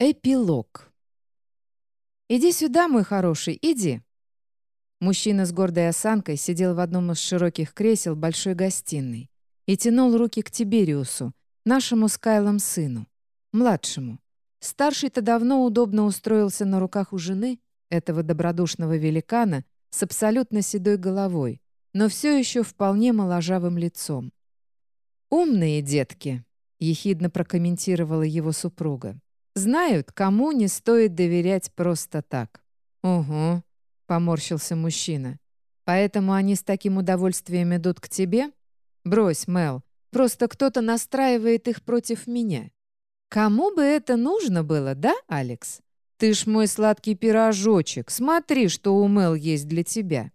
Эпилог. «Иди сюда, мой хороший, иди!» Мужчина с гордой осанкой сидел в одном из широких кресел большой гостиной и тянул руки к Тибериусу, нашему с Кайлом сыну, младшему. Старший-то давно удобно устроился на руках у жены, этого добродушного великана, с абсолютно седой головой, но все еще вполне моложавым лицом. «Умные детки», — ехидно прокомментировала его супруга. Знают, кому не стоит доверять просто так. «Угу», — поморщился мужчина. «Поэтому они с таким удовольствием идут к тебе? Брось, Мел, просто кто-то настраивает их против меня. Кому бы это нужно было, да, Алекс? Ты ж мой сладкий пирожочек, смотри, что у Мел есть для тебя».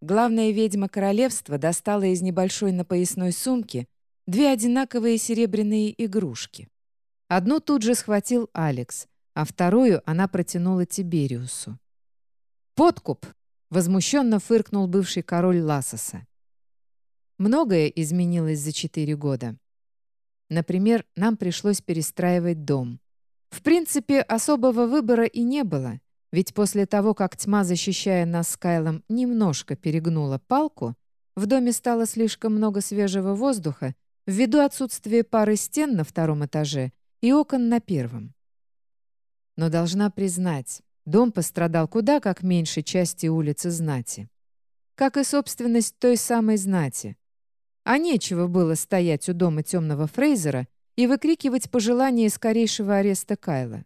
Главная ведьма королевства достала из небольшой напоясной сумки две одинаковые серебряные игрушки. Одну тут же схватил Алекс, а вторую она протянула Тибериусу. «Подкуп!» — возмущенно фыркнул бывший король Ласоса. Многое изменилось за четыре года. Например, нам пришлось перестраивать дом. В принципе, особого выбора и не было, ведь после того, как тьма, защищая нас с Кайлом, немножко перегнула палку, в доме стало слишком много свежего воздуха ввиду отсутствия пары стен на втором этаже и окон на первом. Но должна признать, дом пострадал куда как меньше части улицы знати. Как и собственность той самой знати. А нечего было стоять у дома темного Фрейзера и выкрикивать пожелание скорейшего ареста Кайла.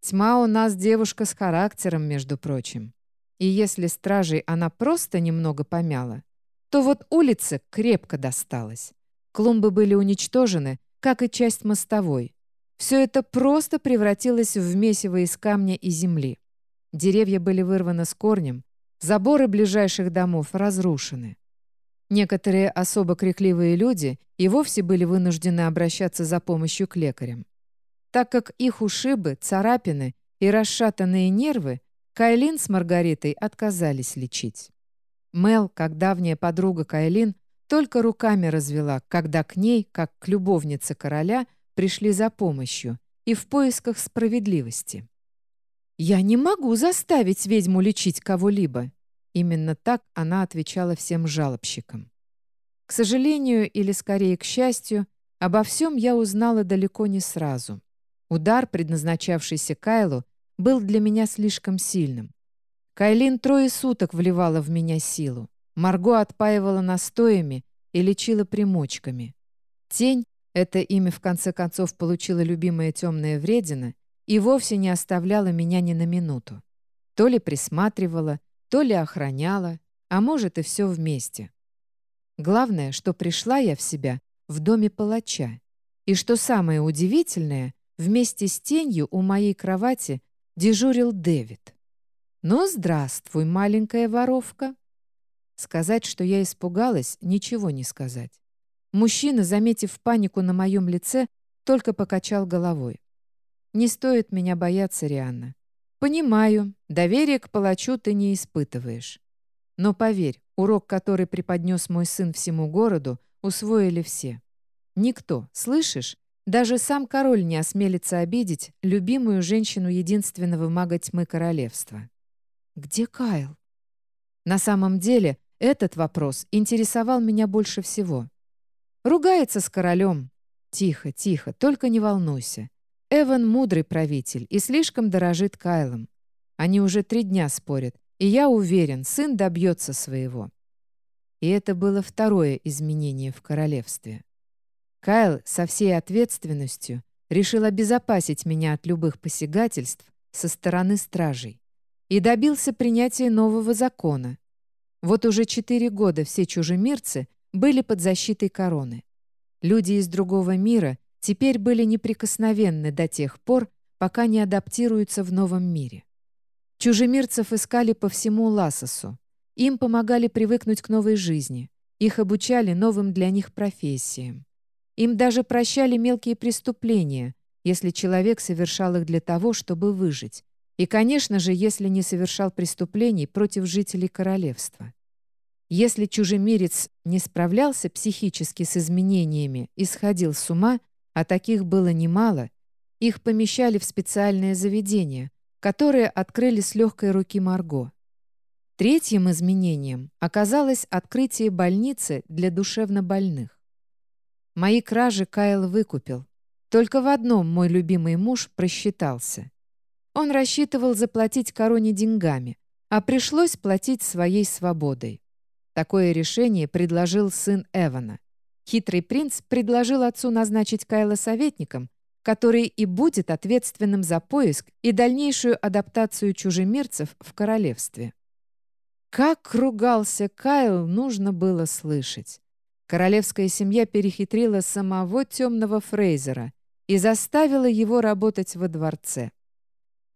Тьма у нас девушка с характером, между прочим. И если стражей она просто немного помяла, то вот улице крепко досталось. Клумбы были уничтожены, как и часть мостовой. Все это просто превратилось в месиво из камня и земли. Деревья были вырваны с корнем, заборы ближайших домов разрушены. Некоторые особо крикливые люди и вовсе были вынуждены обращаться за помощью к лекарям. Так как их ушибы, царапины и расшатанные нервы Кайлин с Маргаритой отказались лечить. Мел, как давняя подруга Кайлин, только руками развела, когда к ней, как к любовнице короля, пришли за помощью и в поисках справедливости. «Я не могу заставить ведьму лечить кого-либо», Именно так она отвечала всем жалобщикам. К сожалению, или скорее к счастью, обо всем я узнала далеко не сразу. Удар, предназначавшийся Кайлу, был для меня слишком сильным. Кайлин трое суток вливала в меня силу. Марго отпаивала настоями и лечила примочками. Тень, это имя в конце концов получила любимая темная вредина, и вовсе не оставляла меня ни на минуту. То ли присматривала, то ли охраняла, а может и все вместе. Главное, что пришла я в себя в доме палача. И что самое удивительное, вместе с тенью у моей кровати дежурил Дэвид. «Ну, здравствуй, маленькая воровка!» Сказать, что я испугалась, ничего не сказать. Мужчина, заметив панику на моем лице, только покачал головой. «Не стоит меня бояться, Рианна. Понимаю, доверие к палачу ты не испытываешь. Но поверь, урок, который преподнес мой сын всему городу, усвоили все. Никто, слышишь, даже сам король не осмелится обидеть любимую женщину единственного мага тьмы королевства. Где Кайл? На самом деле, этот вопрос интересовал меня больше всего. Ругается с королем. Тихо, тихо, только не волнуйся. Эван мудрый правитель и слишком дорожит Кайлом. Они уже три дня спорят, и я уверен, сын добьется своего. И это было второе изменение в королевстве. Кайл со всей ответственностью решил обезопасить меня от любых посягательств со стороны стражей и добился принятия нового закона, вот уже четыре года все чужемирцы были под защитой короны. Люди из другого мира теперь были неприкосновенны до тех пор, пока не адаптируются в новом мире. Чужемирцев искали по всему Ласосу. Им помогали привыкнуть к новой жизни. Их обучали новым для них профессиям. Им даже прощали мелкие преступления, если человек совершал их для того, чтобы выжить, и, конечно же, если не совершал преступлений против жителей королевства. Если чужемирец не справлялся психически с изменениями и сходил с ума, а таких было немало, Их помещали в специальное заведение, которое открыли с легкой руки Марго. Третьим изменением оказалось открытие больницы для душевнобольных. Мои кражи Кайл выкупил. Только в одном мой любимый муж просчитался. Он рассчитывал заплатить короне деньгами, а пришлось платить своей свободой. Такое решение предложил сын Эвана. Хитрый принц предложил отцу назначить Кайла советником, который и будет ответственным за поиск и дальнейшую адаптацию чужемирцев в королевстве. Как ругался Кайл, нужно было слышать. Королевская семья перехитрила самого темного Фрейзера и заставила его работать во дворце.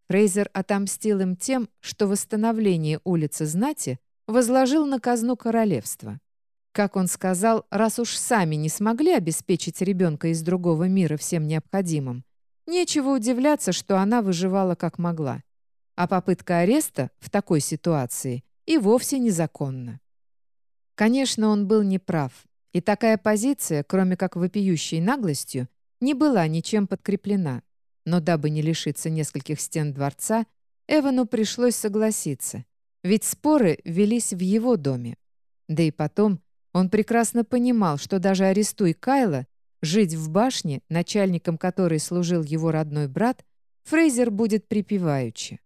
Фрейзер отомстил им тем, что восстановление улицы знати возложил на казну королевства. Как он сказал, раз уж сами не смогли обеспечить ребенка из другого мира всем необходимым, нечего удивляться, что она выживала как могла. А попытка ареста в такой ситуации и вовсе незаконна. Конечно, он был неправ, и такая позиция, кроме как вопиющей наглостью, не была ничем подкреплена. Но дабы не лишиться нескольких стен дворца, Эвану пришлось согласиться, ведь споры велись в его доме. Да и потом он прекрасно понимал, что даже арестуй Кайла, жить в башне, начальником которой служил его родной брат, Фрейзер будет припеваючи.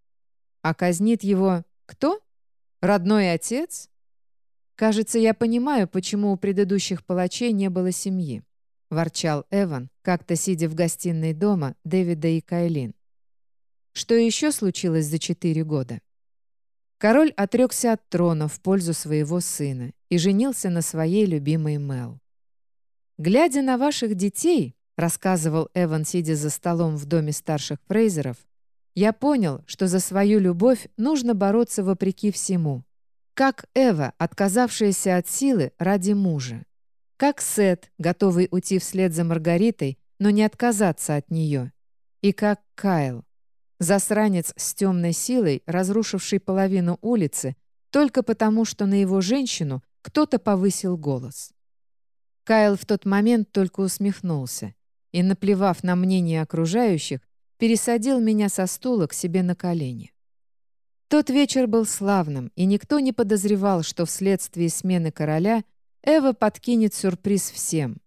А казнит его кто? Родной отец? Кажется, я понимаю, почему у предыдущих палачей не было семьи. Ворчал Эван, как-то сидя в гостиной дома Дэвида и Кайлин. Что еще случилось за четыре года? Король отрекся от трона в пользу своего сына и женился на своей любимой Мел. «Глядя на ваших детей», — рассказывал Эван, сидя за столом в доме старших Фрейзеров, «я понял, что за свою любовь нужно бороться вопреки всему. Как Эва, отказавшаяся от силы ради мужа. Как Сет, готовый уйти вслед за Маргаритой, но не отказаться от нее. И как Кайл, Засранец с темной силой, разрушивший половину улицы, только потому, что на его женщину кто-то повысил голос. Кайл в тот момент только усмехнулся и, наплевав на мнение окружающих, пересадил меня со стула к себе на колени. Тот вечер был славным, и никто не подозревал, что вследствие смены короля Эва подкинет сюрприз всем.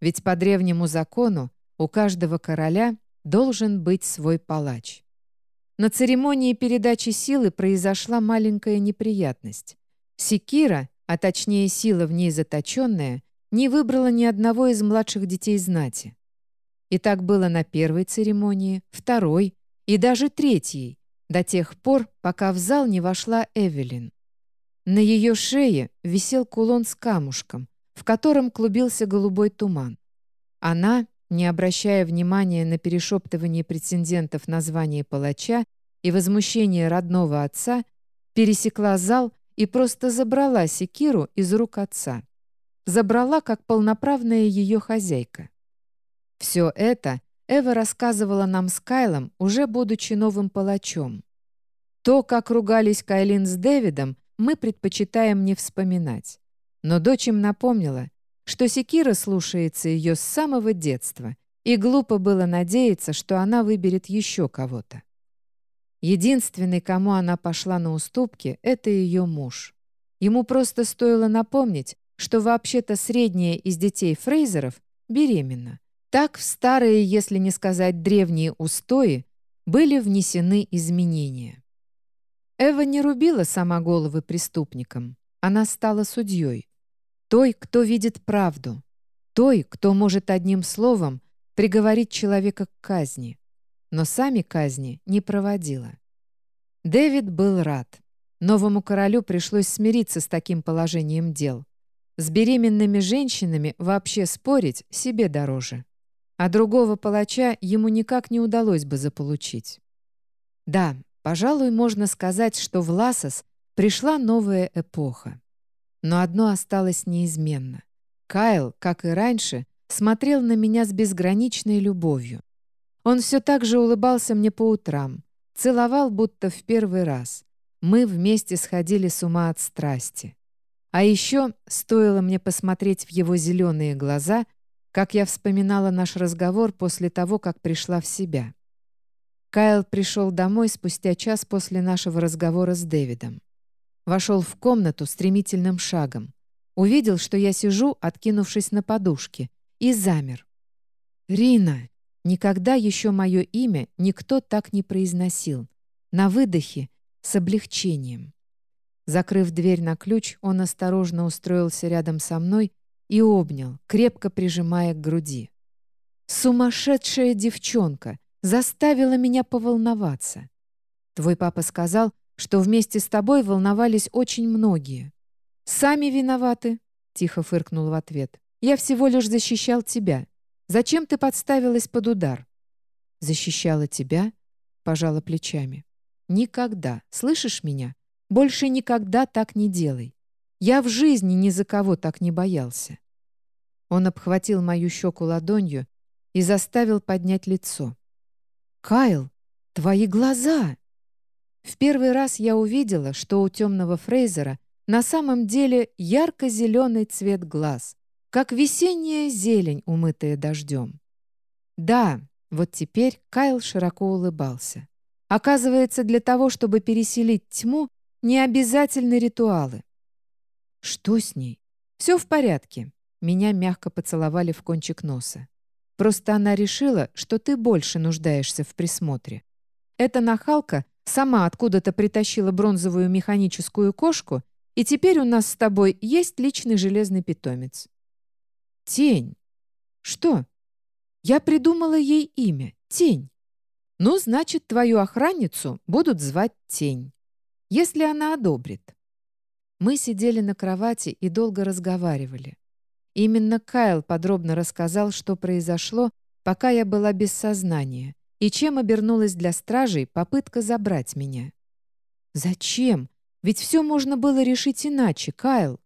Ведь по древнему закону у каждого короля должен быть свой палач. На церемонии передачи силы произошла маленькая неприятность. Секира, а точнее сила в ней заточенная, не выбрала ни одного из младших детей знати. И так было на первой церемонии, второй и даже третьей, до тех пор, пока в зал не вошла Эвелин. На ее шее висел кулон с камушком, в котором клубился голубой туман. Она, не обращая внимания на перешептывание претендентов на звание палача и возмущение родного отца, пересекла зал и просто забрала секиру из рук отца. Забрала как полноправная ее хозяйка. Все это Эва рассказывала нам с Кайлом, уже будучи новым палачом. То, как ругались Кайлин с Дэвидом, мы предпочитаем не вспоминать. Но дочь им напомнила, что Секира слушается ее с самого детства, и глупо было надеяться, что она выберет еще кого-то. Единственный, кому она пошла на уступки, это ее муж. Ему просто стоило напомнить, что вообще-то средняя из детей Фрейзеров беременна. Так в старые, если не сказать древние устои, были внесены изменения. Эва не рубила сама головы преступникам. Она стала судьей. Той, кто видит правду. Той, кто может одним словом приговорить человека к казни. Но сами казни не проводила. Дэвид был рад. Новому королю пришлось смириться с таким положением дел. С беременными женщинами вообще спорить себе дороже. А другого палача ему никак не удалось бы заполучить. Да, пожалуй, можно сказать, что в Ласос пришла новая эпоха. Но одно осталось неизменно. Кайл, как и раньше, смотрел на меня с безграничной любовью. Он все так же улыбался мне по утрам, целовал будто в первый раз. Мы вместе сходили с ума от страсти. А еще стоило мне посмотреть в его зеленые глаза, как я вспоминала наш разговор после того, как пришла в себя. Кайл пришел домой спустя час после нашего разговора с Дэвидом. Вошел в комнату стремительным шагом. Увидел, что я сижу, откинувшись на подушке, и замер. «Рина!» Никогда еще мое имя никто так не произносил. На выдохе, с облегчением. Закрыв дверь на ключ, он осторожно устроился рядом со мной и обнял, крепко прижимая к груди. «Сумасшедшая девчонка! Заставила меня поволноваться. Твой папа сказал, что вместе с тобой волновались очень многие. Сами виноваты!» — тихо фыркнул в ответ. «Я всего лишь защищал тебя. Зачем ты подставилась под удар?» «Защищала тебя?» — пожала плечами. «Никогда. Слышишь меня? Больше никогда так не делай. Я в жизни ни за кого так не боялся». Он обхватил мою щеку ладонью и заставил поднять лицо. «Кайл, твои глаза!» В первый раз я увидела, что у темного Фрейзера на самом деле ярко-зеленый цвет глаз, как весенняя зелень, умытая дождем. Да, вот теперь Кайл широко улыбался. Оказывается, для того, чтобы переселить тьму, не обязательны ритуалы. Что с ней? Все в порядке. Меня мягко поцеловали в кончик носа. Просто она решила, что ты больше нуждаешься в присмотре. Эта нахалка сама откуда-то притащила бронзовую механическую кошку, и теперь у нас с тобой есть личный железный питомец. Тень. Что? Я придумала ей имя. Тень. Ну, значит, твою охранницу будут звать Тень. Если она одобрит. Мы сидели на кровати и долго разговаривали. Именно Кайл подробно рассказал, что произошло, пока я была без сознания, и чем обернулась для стражей попытка забрать меня. «Зачем? Ведь все можно было решить иначе, Кайл».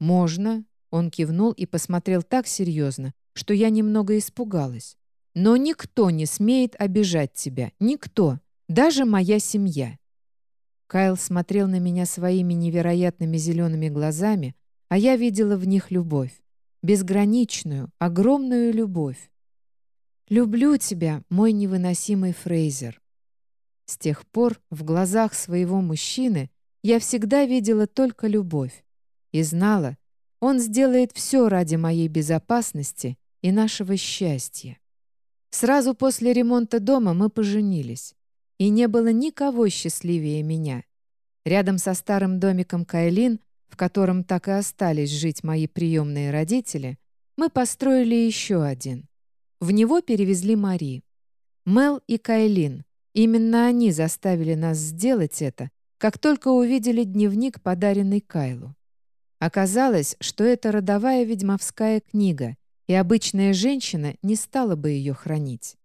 «Можно», он кивнул и посмотрел так серьезно, что я немного испугалась. «Но никто не смеет обижать тебя. Никто. Даже моя семья». Кайл смотрел на меня своими невероятными зелеными глазами, а я видела в них любовь. Безграничную, огромную любовь. «Люблю тебя, мой невыносимый Фрейзер». С тех пор в глазах своего мужчины я всегда видела только любовь и знала, он сделает все ради моей безопасности и нашего счастья. Сразу после ремонта дома мы поженились, и не было никого счастливее меня. Рядом со старым домиком Кайлин, в котором так и остались жить мои приемные родители, мы построили еще один. В него перевезли Мари. Мел и Кайлин. Именно они заставили нас сделать это, как только увидели дневник, подаренный Кайлу. Оказалось, что это родовая ведьмовская книга, и обычная женщина не стала бы ее хранить.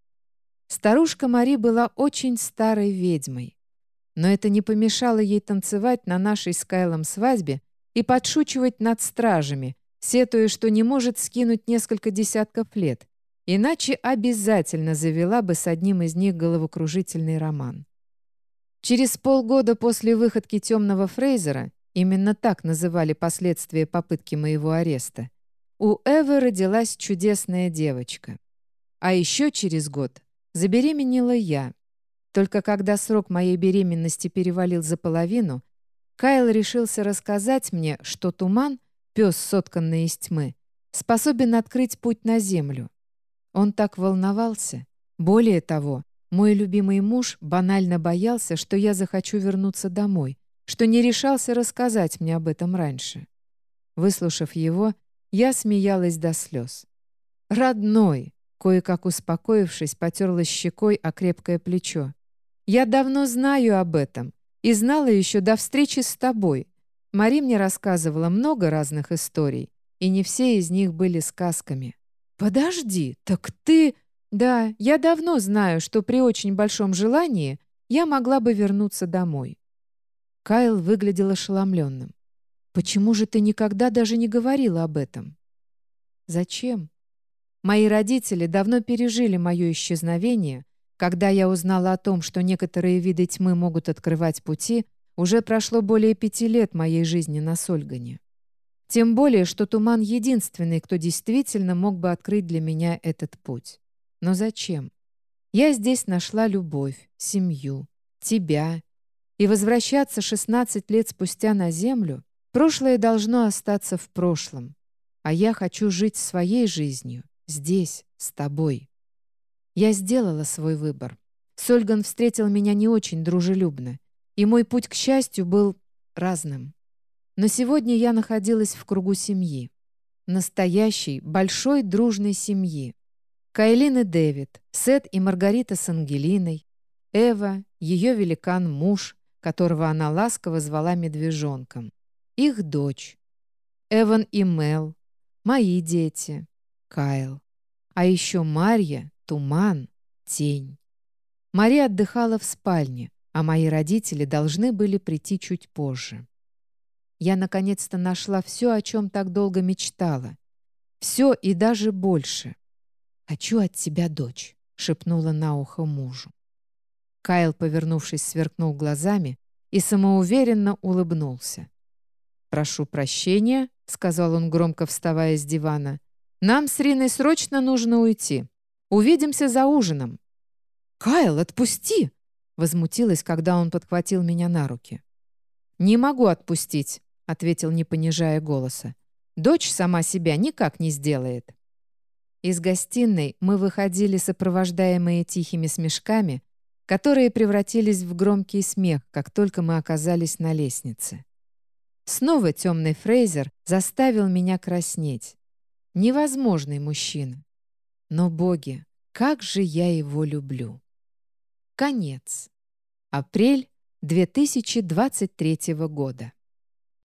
Старушка Мари была очень старой ведьмой. Но это не помешало ей танцевать на нашей с Кайлом свадьбе и подшучивать над стражами, сетуя, что не может скинуть несколько десятков лет, иначе обязательно завела бы с одним из них головокружительный роман. Через полгода после выходки «Темного Фрейзера» Именно так называли последствия попытки моего ареста. У Эвы родилась чудесная девочка. А еще через год забеременела я. Только когда срок моей беременности перевалил за половину, Кайл решился рассказать мне, что туман, пес, сотканный из тьмы, способен открыть путь на землю. Он так волновался. Более того, мой любимый муж банально боялся, что я захочу вернуться домой, что не решался рассказать мне об этом раньше. Выслушав его, я смеялась до слез. «Родной!» Кое-как успокоившись, потерлась щекой о крепкое плечо. «Я давно знаю об этом и знала еще до встречи с тобой. Мари мне рассказывала много разных историй, и не все из них были сказками». «Подожди, так ты...» «Да, я давно знаю, что при очень большом желании я могла бы вернуться домой. Кайл выглядел ошеломленным. «Почему же ты никогда даже не говорила об этом?» «Зачем?» «Мои родители давно пережили мое исчезновение. Когда я узнала о том, что некоторые виды тьмы могут открывать пути, уже прошло более пяти лет моей жизни на Сольгане. Тем более, что Туман — единственный, кто действительно мог бы открыть для меня этот путь. Но зачем? Я здесь нашла любовь, семью, тебя. И возвращаться 16 лет спустя на Землю, прошлое должно остаться в прошлом. А я хочу жить своей жизнью, здесь, с тобой. Я сделала свой выбор. Сольган встретил меня не очень дружелюбно, и мой путь к счастью был разным. Но сегодня я находилась в кругу семьи. Настоящей, большой, дружной семьи. Кайлин и Дэвид, Сет и Маргарита с Ангелиной, Эва, ее великан-муж, которого она ласково звала медвежонком, их дочь, Эван и Мел, мои дети, Кайл, а еще Марья, Туман, Тень. Мария отдыхала в спальне, а мои родители должны были прийти чуть позже. Я наконец-то нашла все, о чем так долго мечтала. Все и даже больше. «Хочу от тебя дочь», — шепнула на ухо мужу. Кайл, повернувшись, сверкнул глазами и самоуверенно улыбнулся. «Прошу прощения», — сказал он, громко вставая с дивана. «Нам с Риной срочно нужно уйти. Увидимся за ужином». «Кайл, отпусти!» — возмутилась, когда он подхватил меня на руки. «Не могу отпустить», — ответил, не понижая голоса. «Дочь сама себя никак не сделает». Из гостиной мы выходили, сопровождаемые тихими смешками, которые превратились в громкий смех, как только мы оказались на лестнице. Снова темный Фрейзер заставил меня краснеть. Невозможный мужчина. Но, боги, как же я его люблю. Конец. Апрель 2023 года.